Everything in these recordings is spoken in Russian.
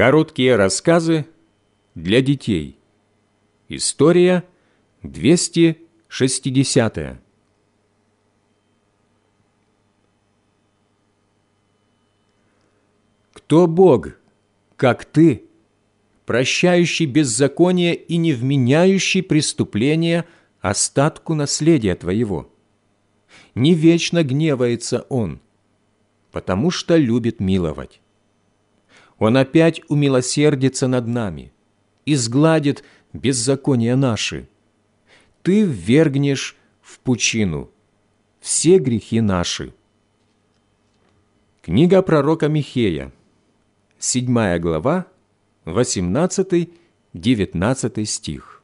Короткие рассказы для детей. История 260. Кто Бог, как ты, прощающий беззаконие и не вменяющий преступления остатку наследия твоего? Не вечно гневается Он, потому что любит миловать. Он опять умилосердится над нами и сгладит беззакония наши. Ты ввергнешь в пучину все грехи наши. Книга пророка Михея, 7 глава, 18-19 стих.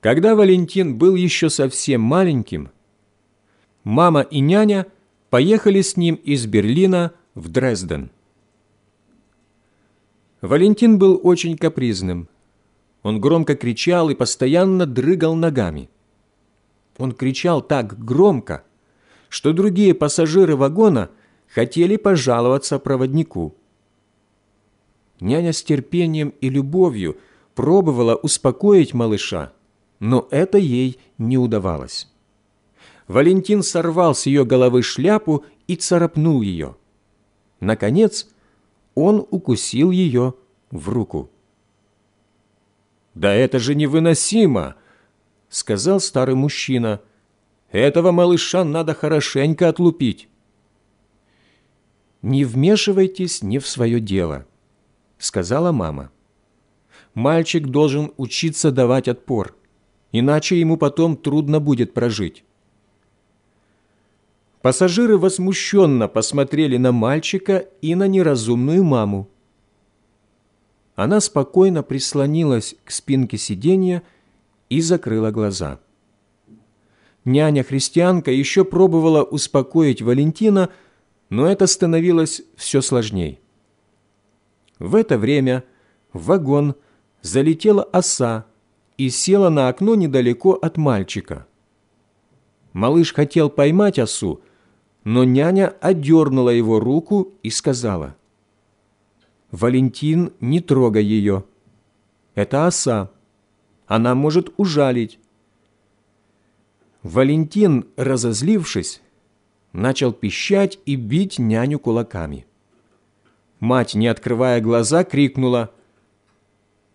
Когда Валентин был еще совсем маленьким, мама и няня поехали с ним из Берлина в Дрезден. Валентин был очень капризным. Он громко кричал и постоянно дрыгал ногами. Он кричал так громко, что другие пассажиры вагона хотели пожаловаться проводнику. Няня с терпением и любовью пробовала успокоить малыша, но это ей не удавалось. Валентин сорвал с ее головы шляпу и царапнул ее. Наконец, он укусил ее в руку. «Да это же невыносимо!» — сказал старый мужчина. «Этого малыша надо хорошенько отлупить». «Не вмешивайтесь не в свое дело», — сказала мама. «Мальчик должен учиться давать отпор, иначе ему потом трудно будет прожить». Пассажиры возмущенно посмотрели на мальчика и на неразумную маму. Она спокойно прислонилась к спинке сиденья и закрыла глаза. Няня-христианка еще пробовала успокоить Валентина, но это становилось все сложней. В это время в вагон залетела оса и села на окно недалеко от мальчика. Малыш хотел поймать осу, но няня отдернула его руку и сказала, «Валентин, не трогай ее. Это оса. Она может ужалить». Валентин, разозлившись, начал пищать и бить няню кулаками. Мать, не открывая глаза, крикнула,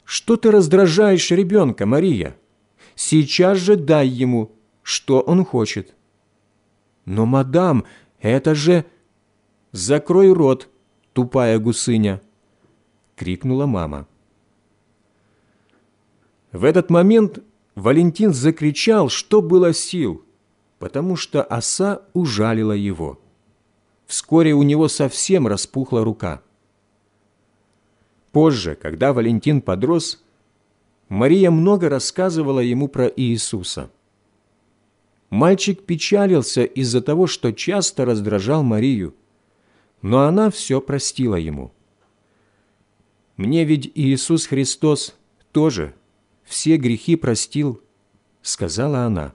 «Что ты раздражаешь ребенка, Мария? Сейчас же дай ему, что он хочет». «Но, мадам, это же...» «Закрой рот, тупая гусыня!» — крикнула мама. В этот момент Валентин закричал, что было сил, потому что оса ужалила его. Вскоре у него совсем распухла рука. Позже, когда Валентин подрос, Мария много рассказывала ему про Иисуса – Мальчик печалился из-за того, что часто раздражал Марию, но она все простила ему. «Мне ведь Иисус Христос тоже все грехи простил», — сказала она.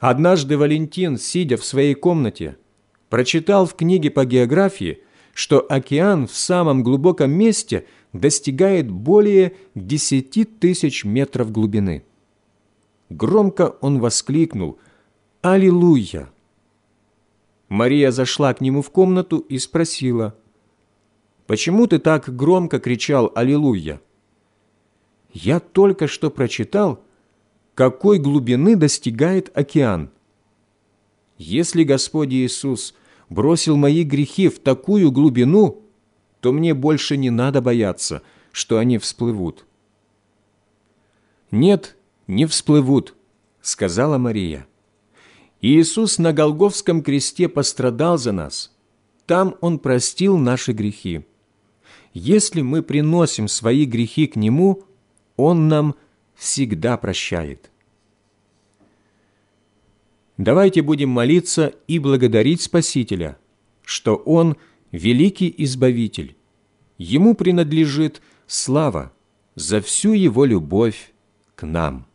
Однажды Валентин, сидя в своей комнате, прочитал в книге по географии, что океан в самом глубоком месте достигает более десяти тысяч метров глубины. Громко он воскликнул «Аллилуйя!». Мария зашла к нему в комнату и спросила «Почему ты так громко кричал «Аллилуйя»?» «Я только что прочитал, какой глубины достигает океан. Если Господь Иисус бросил мои грехи в такую глубину, то мне больше не надо бояться, что они всплывут». «Нет, не всплывут», — сказала Мария. Иисус на Голговском кресте пострадал за нас. Там Он простил наши грехи. Если мы приносим свои грехи к Нему, Он нам всегда прощает. Давайте будем молиться и благодарить Спасителя, что Он – великий Избавитель. Ему принадлежит слава за всю Его любовь к нам.